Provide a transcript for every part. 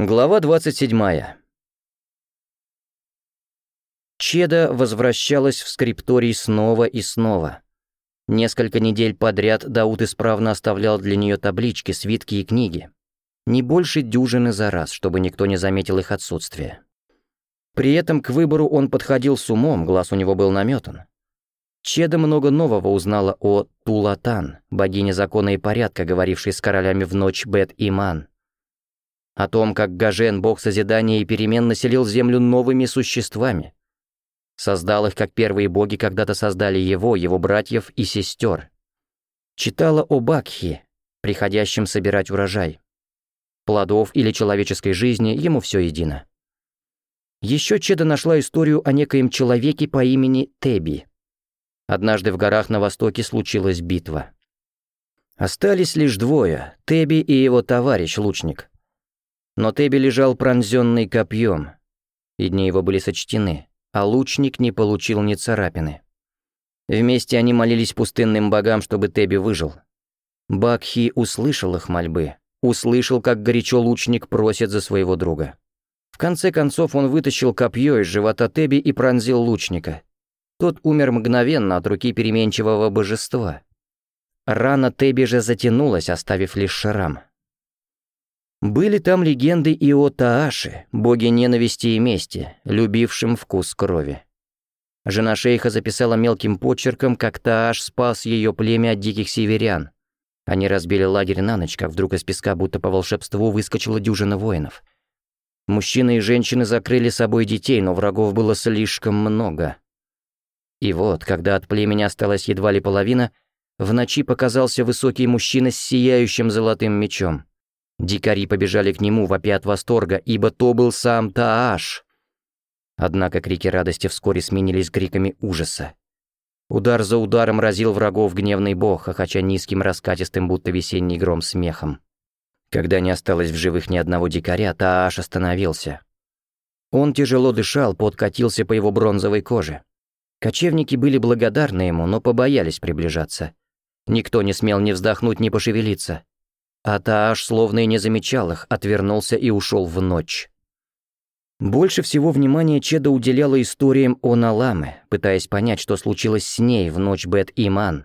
Глава 27. Чеда возвращалась в скрипторий снова и снова. Несколько недель подряд Даут исправно оставлял для нее таблички, свитки и книги. Не больше дюжины за раз, чтобы никто не заметил их отсутствие. При этом к выбору он подходил с умом, глаз у него был наметан. Чеда много нового узнала о Тулатан, богине закона и порядка, говорившей с королями в ночь Бет-Иман, о том, как Гажен, бог созидания и перемен, населил Землю новыми существами. Создал их, как первые боги когда-то создали его, его братьев и сестер. Читала о Бакхе, приходящем собирать урожай. Плодов или человеческой жизни ему все едино. Еще Чеда нашла историю о некоем человеке по имени Теби. Однажды в горах на востоке случилась битва. Остались лишь двое, Теби и его товарищ-лучник, но Теби лежал пронзенный копьем, и дни его были сочтены, а лучник не получил ни царапины. Вместе они молились пустынным богам, чтобы Теби выжил. Бакхи услышал их мольбы, услышал, как горячо лучник просит за своего друга. В конце концов он вытащил копье из живота Теби и пронзил лучника. Тот умер мгновенно от руки переменчивого божества. Рана Теби же затянулась, оставив лишь шрам. Были там легенды и о Тааше, боге ненависти и мести, любившем вкус крови. Жена шейха записала мелким почерком, как Тааш спас ее племя от диких северян. Они разбили лагерь на ночь, как вдруг из песка будто по волшебству выскочила дюжина воинов. Мужчины и женщины закрыли собой детей, но врагов было слишком много. И вот, когда от племени осталась едва ли половина, в ночи показался высокий мужчина с сияющим золотым мечом – Дикари побежали к нему, вопя от восторга, ибо то был сам Тааш. Однако крики радости вскоре сменились криками ужаса. Удар за ударом разил врагов гневный бог, а хохоча низким раскатистым, будто весенний гром смехом. Когда не осталось в живых ни одного дикаря, Тааш остановился. Он тяжело дышал, подкатился по его бронзовой коже. Кочевники были благодарны ему, но побоялись приближаться. Никто не смел ни вздохнуть, ни пошевелиться. А словно и не замечал их, отвернулся и ушел в ночь. Больше всего внимания Чеда уделяла историям о Наламе, пытаясь понять, что случилось с ней в ночь Бет-Иман.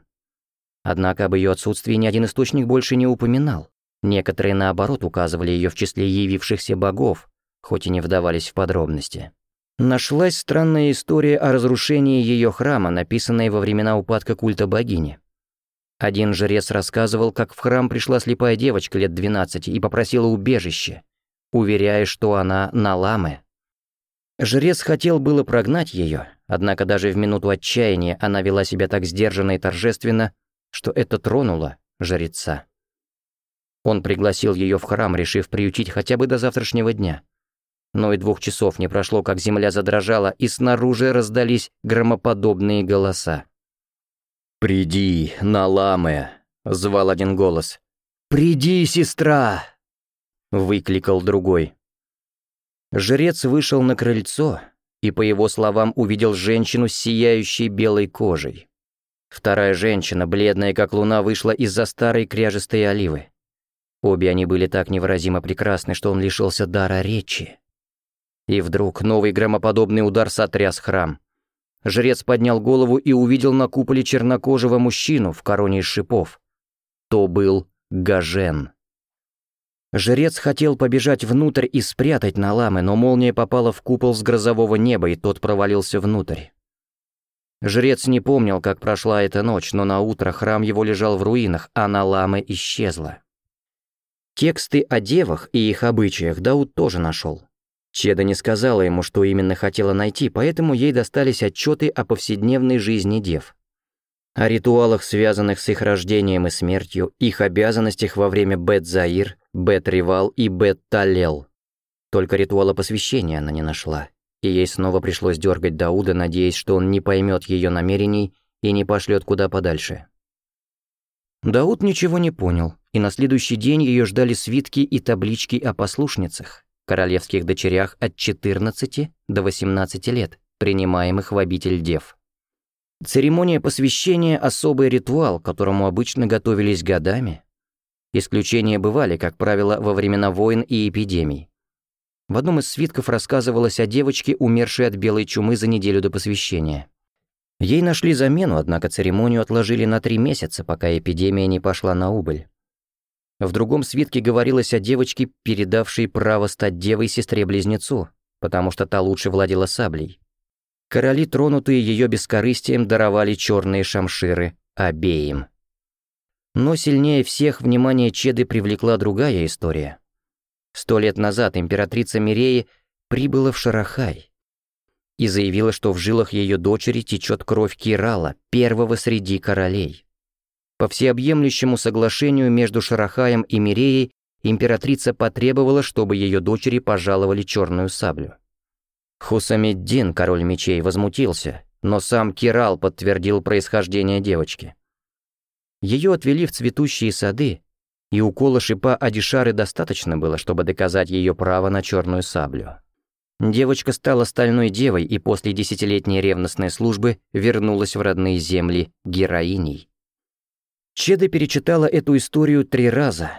Однако об ее отсутствии ни один источник больше не упоминал. Некоторые, наоборот, указывали ее в числе явившихся богов, хоть и не вдавались в подробности. Нашлась странная история о разрушении ее храма, написанная во времена упадка культа богини. Один жрец рассказывал, как в храм пришла слепая девочка лет 12 и попросила убежище, уверяя, что она на Наламе. Жрец хотел было прогнать ее, однако даже в минуту отчаяния она вела себя так сдержанно и торжественно, что это тронуло жреца. Он пригласил ее в храм, решив приютить хотя бы до завтрашнего дня. Но и двух часов не прошло, как земля задрожала, и снаружи раздались громоподобные голоса. «Приди, Наламе!» — звал один голос. «Приди, сестра!» — выкликал другой. Жрец вышел на крыльцо и, по его словам, увидел женщину с сияющей белой кожей. Вторая женщина, бледная как луна, вышла из-за старой кряжестой оливы. Обе они были так невыразимо прекрасны, что он лишился дара речи. И вдруг новый громоподобный удар сотряс храм. Жрец поднял голову и увидел на куполе чернокожего мужчину в короне из шипов. То был Гажен. Жрец хотел побежать внутрь и спрятать Наламы, но молния попала в купол с грозового неба, и тот провалился внутрь. Жрец не помнил, как прошла эта ночь, но на утро храм его лежал в руинах, а Налама исчезла. Тексты о девах и их обычаях Дауд тоже нашел. Чеда не сказала ему, что именно хотела найти, поэтому ей достались отчеты о повседневной жизни дев. О ритуалах, связанных с их рождением и смертью, их обязанностях во время Бет-Заир, Бет-Ривал и Бет-Талел. Только ритуала посвящения она не нашла, и ей снова пришлось дергать Дауда, надеясь, что он не поймет ее намерений и не пошлет куда подальше. Дауд ничего не понял, и на следующий день ее ждали свитки и таблички о послушницах королевских дочерях от 14 до 18 лет, принимаемых в обитель дев. Церемония посвящения – особый ритуал, которому обычно готовились годами. Исключения бывали, как правило, во времена войн и эпидемий. В одном из свитков рассказывалось о девочке, умершей от белой чумы за неделю до посвящения. Ей нашли замену, однако церемонию отложили на три месяца, пока эпидемия не пошла на убыль. В другом свитке говорилось о девочке, передавшей право стать девой сестре-близнецу, потому что та лучше владела саблей. Короли, тронутые ее бескорыстием, даровали черные шамширы обеим. Но сильнее всех внимание Чеды привлекла другая история. Сто лет назад императрица Миреи прибыла в Шарахай и заявила, что в жилах ее дочери течет кровь Кирала, первого среди королей. По всеобъемлющему соглашению между Шарахаем и Миреей императрица потребовала, чтобы ее дочери пожаловали черную саблю. Хусамиддин, король мечей, возмутился, но сам Кирал подтвердил происхождение девочки. Ее отвели в цветущие сады, и укола шипа Адишары достаточно было, чтобы доказать ее право на черную саблю. Девочка стала стальной девой и после десятилетней ревностной службы вернулась в родные земли героиней. Чеда перечитала эту историю три раза.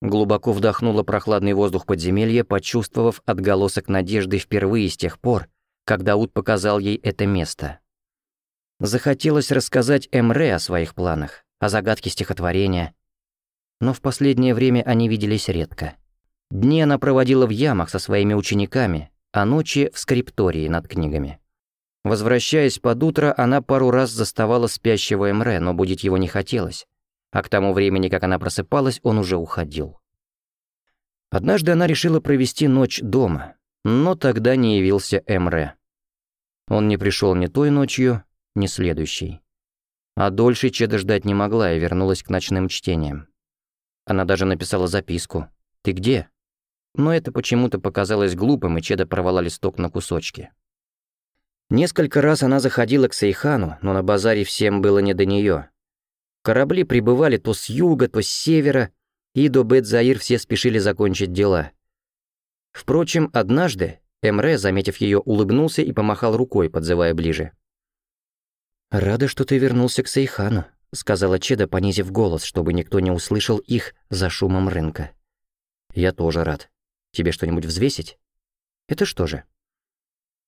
Глубоко вдохнула прохладный воздух подземелья, почувствовав отголосок надежды впервые с тех пор, когда Ут показал ей это место. Захотелось рассказать Эмре о своих планах, о загадке стихотворения. Но в последнее время они виделись редко. Дни она проводила в ямах со своими учениками, а ночи — в скриптории над книгами. Возвращаясь под утро, она пару раз заставала спящего Эмре, но будить его не хотелось. А к тому времени, как она просыпалась, он уже уходил. Однажды она решила провести ночь дома, но тогда не явился Эмре. Он не пришел ни той ночью, ни следующей. А дольше Чеда ждать не могла и вернулась к ночным чтениям. Она даже написала записку «Ты где?». Но это почему-то показалось глупым, и Чеда порвала листок на кусочки. Несколько раз она заходила к Сейхану, но на базаре всем было не до нее. Корабли прибывали то с юга, то с севера, и до Бет-Заир все спешили закончить дела. Впрочем, однажды Эмре, заметив ее, улыбнулся и помахал рукой, подзывая ближе. «Рада, что ты вернулся к Сейхану», — сказала Чеда, понизив голос, чтобы никто не услышал их за шумом рынка. «Я тоже рад. Тебе что-нибудь взвесить?» «Это что же?»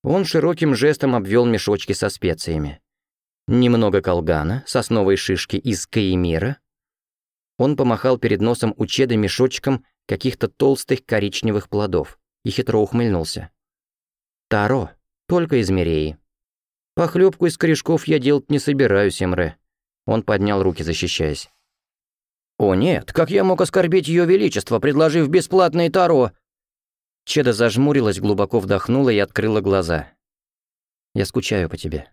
Он широким жестом обвел мешочки со специями. Немного колгана, сосновой шишки из каимира. Он помахал перед носом у Чеда мешочком каких-то толстых коричневых плодов и хитро ухмыльнулся. «Таро, только из мереи. Похлёбку из корешков я делать не собираюсь, Эмре». Он поднял руки, защищаясь. «О нет, как я мог оскорбить Ее Величество, предложив бесплатное Таро?» Чеда зажмурилась, глубоко вдохнула и открыла глаза. «Я скучаю по тебе».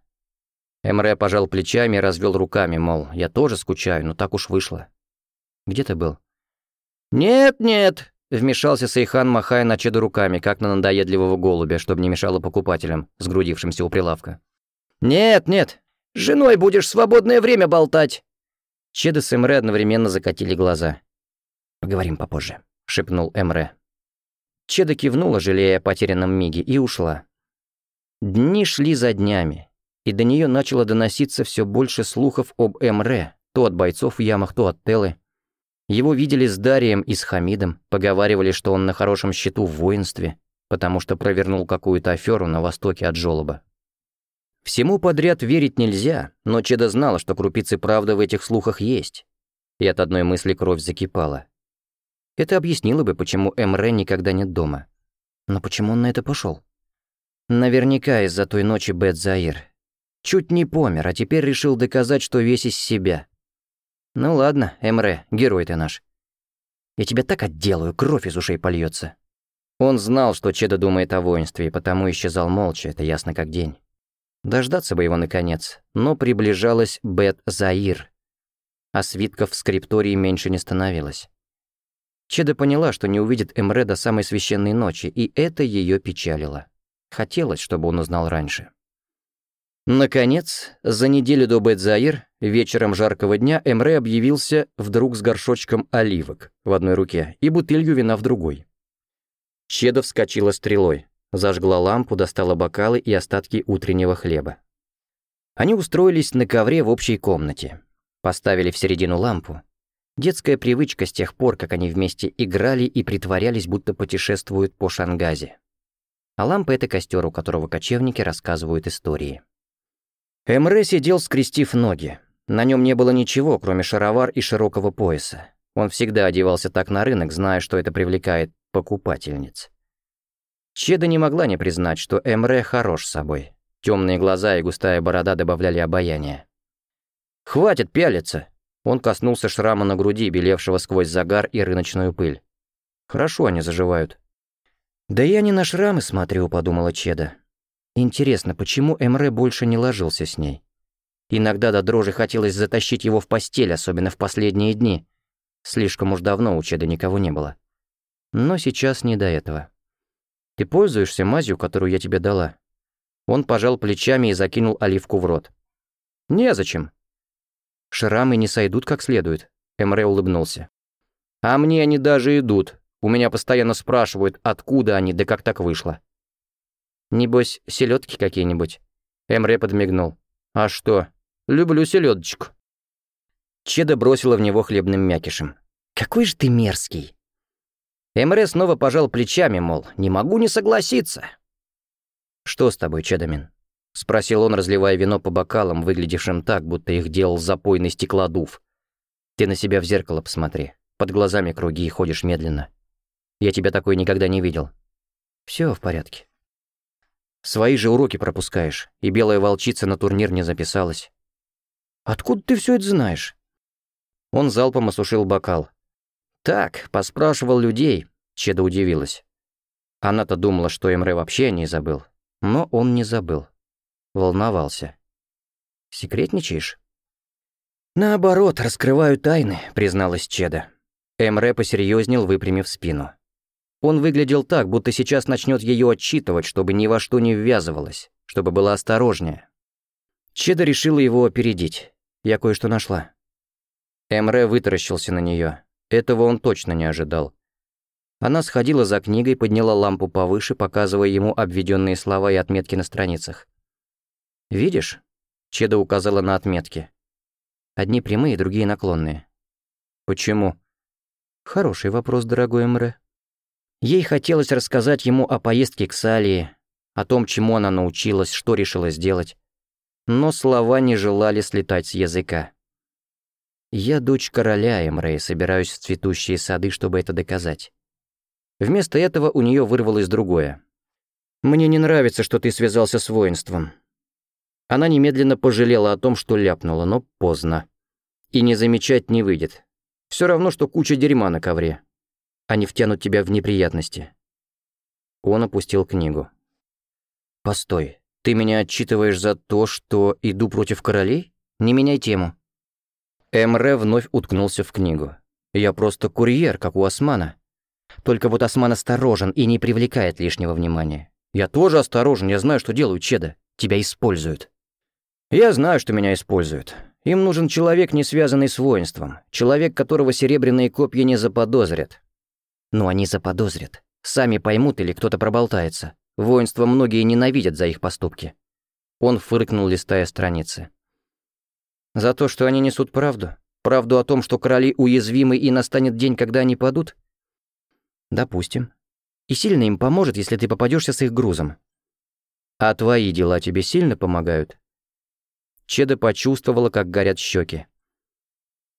Эмре пожал плечами и развел руками, мол, я тоже скучаю, но так уж вышло. «Где ты был?» «Нет-нет», — вмешался Сейхан, махая на Чеду руками, как на надоедливого голубя, чтобы не мешало покупателям, сгрудившимся у прилавка. «Нет-нет, с женой будешь свободное время болтать!» Чеда с Эмре одновременно закатили глаза. «Поговорим попозже», — шепнул Эмре. Чеда кивнула, жалея о потерянном миге, и ушла. Дни шли за днями, и до нее начало доноситься все больше слухов об М.Р. то от бойцов в ямах, то от Телы. Его видели с Дарием и с Хамидом, поговаривали, что он на хорошем счету в воинстве, потому что провернул какую-то аферу на востоке от Жолоба. Всему подряд верить нельзя, но Чеда знала, что крупицы правды в этих слухах есть. И от одной мысли кровь закипала. Это объяснило бы, почему Эмре никогда нет дома. Но почему он на это пошел? Наверняка из-за той ночи Бет Заир. Чуть не помер, а теперь решил доказать, что весь из себя. Ну ладно, Эмре, герой ты наш. Я тебя так отделаю, кровь из ушей польется. Он знал, что Чеда думает о воинстве, и потому исчезал молча, это ясно как день. Дождаться бы его наконец, но приближалась Бет Заир. А свитков в скриптории меньше не становилось. Чеда поняла, что не увидит Эмре до самой священной ночи, и это ее печалило. Хотелось, чтобы он узнал раньше. Наконец, за неделю до Бетзаир, вечером жаркого дня, Эмре объявился вдруг с горшочком оливок в одной руке и бутылью вина в другой. Чеда вскочила стрелой, зажгла лампу, достала бокалы и остатки утреннего хлеба. Они устроились на ковре в общей комнате. Поставили в середину лампу, Детская привычка с тех пор, как они вместе играли и притворялись, будто путешествуют по Шангазе. А лампа — это костер, у которого кочевники рассказывают истории. Эмре сидел, скрестив ноги. На нем не было ничего, кроме шаровар и широкого пояса. Он всегда одевался так на рынок, зная, что это привлекает покупательниц. Чеда не могла не признать, что Эмре хорош собой. Темные глаза и густая борода добавляли обаяния. «Хватит пялиться!» Он коснулся шрама на груди, белевшего сквозь загар и рыночную пыль. «Хорошо они заживают». «Да я не на шрамы смотрю», — подумала Чеда. «Интересно, почему Эмре больше не ложился с ней? Иногда до дрожи хотелось затащить его в постель, особенно в последние дни. Слишком уж давно у Чеда никого не было. Но сейчас не до этого. Ты пользуешься мазью, которую я тебе дала?» Он пожал плечами и закинул оливку в рот. «Незачем. Шрамы не сойдут как следует?» Эмре улыбнулся. «А мне они даже идут. У меня постоянно спрашивают, откуда они, да как так вышло». «Небось, селедки какие-нибудь?» Эмре подмигнул. «А что? Люблю селедочку». Чеда бросила в него хлебным мякишем. «Какой же ты мерзкий!» Эмре снова пожал плечами, мол, «не могу не согласиться». «Что с тобой, Чедамин?» — спросил он, разливая вино по бокалам, выглядевшим так, будто их делал запойный стеклодув. «Ты на себя в зеркало посмотри. Под глазами круги и ходишь медленно. Я тебя такой никогда не видел. Все в порядке. Свои же уроки пропускаешь, и белая волчица на турнир не записалась». «Откуда ты все это знаешь?» Он залпом осушил бокал. «Так, поспрашивал людей», — Чеда удивилась. Она-то думала, что Эмре вообще не забыл. Но он не забыл. Волновался. «Секретничаешь?» «Наоборот, раскрываю тайны», — призналась Чеда. Эмре посерьезнел, выпрямив спину. Он выглядел так, будто сейчас начнет ее отчитывать, чтобы ни во что не ввязывалась, чтобы была осторожнее. Чеда решила его опередить. «Я кое-что нашла». Эмре вытаращился на нее. Этого он точно не ожидал. Она сходила за книгой, подняла лампу повыше, показывая ему обведенные слова и отметки на страницах. «Видишь?» — Чеда указала на отметки. «Одни прямые, другие наклонные». «Почему?» «Хороший вопрос, дорогой Мре». Ей хотелось рассказать ему о поездке к Салии, о том, чему она научилась, что решила сделать. Но слова не желали слетать с языка. «Я дочь короля, Эмре, и собираюсь в цветущие сады, чтобы это доказать». Вместо этого у нее вырвалось другое. «Мне не нравится, что ты связался с воинством. Она немедленно пожалела о том, что ляпнула, но поздно. И не замечать не выйдет. Все равно, что куча дерьма на ковре. Они втянут тебя в неприятности. Он опустил книгу. «Постой, ты меня отчитываешь за то, что иду против королей? Не меняй тему». Эмре вновь уткнулся в книгу. «Я просто курьер, как у Османа. Только вот Осман осторожен и не привлекает лишнего внимания. Я тоже осторожен, я знаю, что делаю, Чеда. Тебя используют». Я знаю, что меня используют. Им нужен человек, не связанный с воинством. Человек, которого серебряные копья не заподозрят. Но они заподозрят. Сами поймут или кто-то проболтается. Воинство многие ненавидят за их поступки. Он фыркнул, листая страницы. За то, что они несут правду? Правду о том, что короли уязвимы и настанет день, когда они падут? Допустим. И сильно им поможет, если ты попадешься с их грузом. А твои дела тебе сильно помогают? Чеда почувствовала, как горят щеки.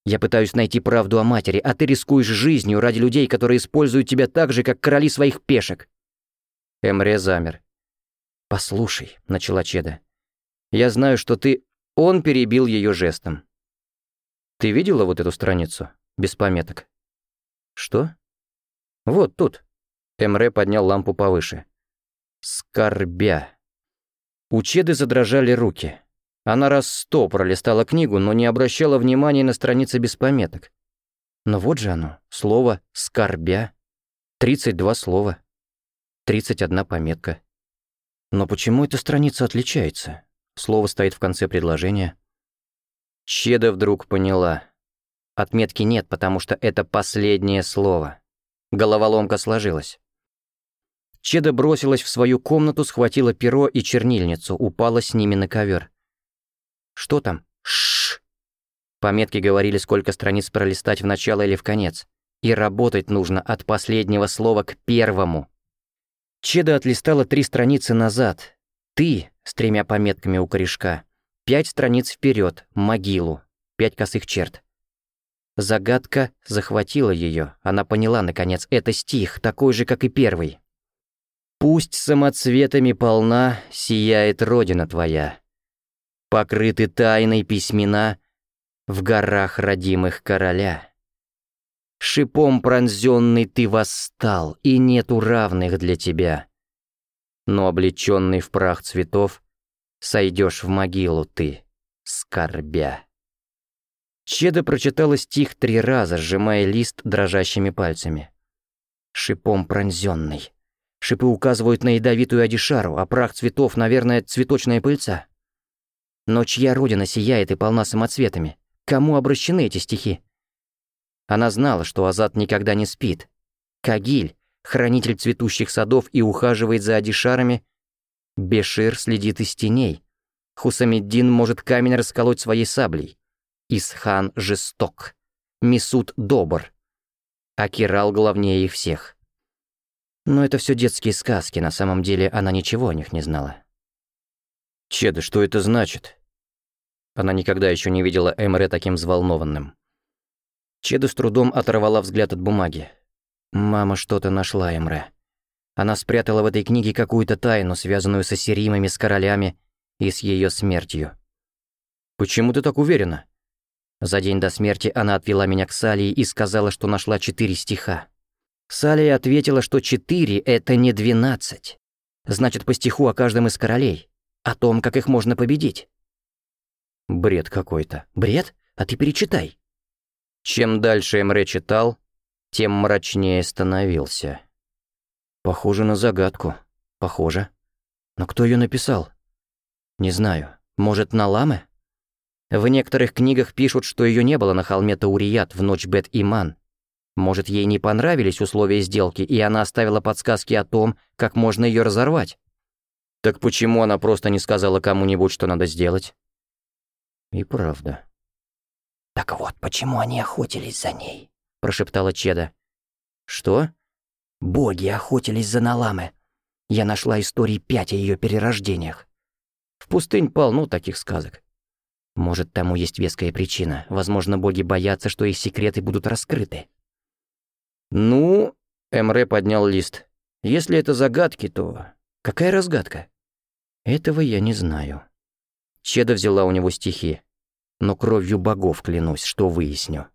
«Я пытаюсь найти правду о матери, а ты рискуешь жизнью ради людей, которые используют тебя так же, как короли своих пешек». Эмре замер. «Послушай», — начала Чеда. «Я знаю, что ты...» Он перебил ее жестом. «Ты видела вот эту страницу? Без пометок?» «Что?» «Вот тут». Эмре поднял лампу повыше. «Скорбя». У Чеды задрожали руки. Она раз сто пролистала книгу, но не обращала внимания на страницы без пометок. Но вот же оно, слово «скорбя». 32 слова. 31 пометка. Но почему эта страница отличается? Слово стоит в конце предложения. Чеда вдруг поняла. Отметки нет, потому что это последнее слово. Головоломка сложилась. Чеда бросилась в свою комнату, схватила перо и чернильницу, упала с ними на ковер. Что там? Шш. Пометки говорили, сколько страниц пролистать в начало или в конец. И работать нужно от последнего слова к первому. Чеда отлистала три страницы назад. Ты с тремя пометками у корешка. Пять страниц вперед, могилу. Пять косых черт. Загадка захватила ее. Она поняла, наконец, это стих, такой же, как и первый. «Пусть самоцветами полна сияет Родина твоя, покрыты тайной письмена в горах родимых короля. Шипом пронзенный ты восстал, и нету равных для тебя. Но облеченный в прах цветов, сойдешь в могилу ты, скорбя. Чеда прочитала стих три раза, сжимая лист дрожащими пальцами. Шипом пронзенный. Шипы указывают на ядовитую Адишару, а прах цветов, наверное, цветочная пыльца. Но чья родина сияет и полна самоцветами? Кому обращены эти стихи? Она знала, что Азат никогда не спит. Кагиль, хранитель цветущих садов и ухаживает за адишарами. Бешир следит из теней. Хусамиддин может камень расколоть своей саблей. Исхан жесток. Мисут добр. А Кирал главнее их всех. Но это все детские сказки, на самом деле она ничего о них не знала. «Чеда, что это значит?» Она никогда еще не видела Эмре таким взволнованным. Чеда с трудом оторвала взгляд от бумаги. «Мама что-то нашла, Эмре. Она спрятала в этой книге какую-то тайну, связанную со ассиримами, с королями и с ее смертью». «Почему ты так уверена?» За день до смерти она отвела меня к Салии и сказала, что нашла четыре стиха. Салия ответила, что четыре — это не двенадцать. Значит, по стиху о каждом из королей, о том, как их можно победить. Бред какой-то. Бред? А ты перечитай. Чем дальше Эмре читал, тем мрачнее становился. Похоже на загадку. Похоже. Но кто ее написал? Не знаю. Может, на ламы? В некоторых книгах пишут, что ее не было на холме Таурият в ночь Бет-Иман. Может, ей не понравились условия сделки, и она оставила подсказки о том, как можно ее разорвать. Так почему она просто не сказала кому-нибудь, что надо сделать? И правда. «Так вот, почему они охотились за ней?» – прошептала Чеда. «Что?» «Боги охотились за Наламы. Я нашла истории пять о ее перерождениях. В пустынь полно таких сказок. Может, тому есть веская причина. Возможно, боги боятся, что их секреты будут раскрыты». «Ну...» – Эмре поднял лист. «Если это загадки, то...» «Какая разгадка?» «Этого я не знаю». Чеда взяла у него стихи. Но кровью богов клянусь, что выясню.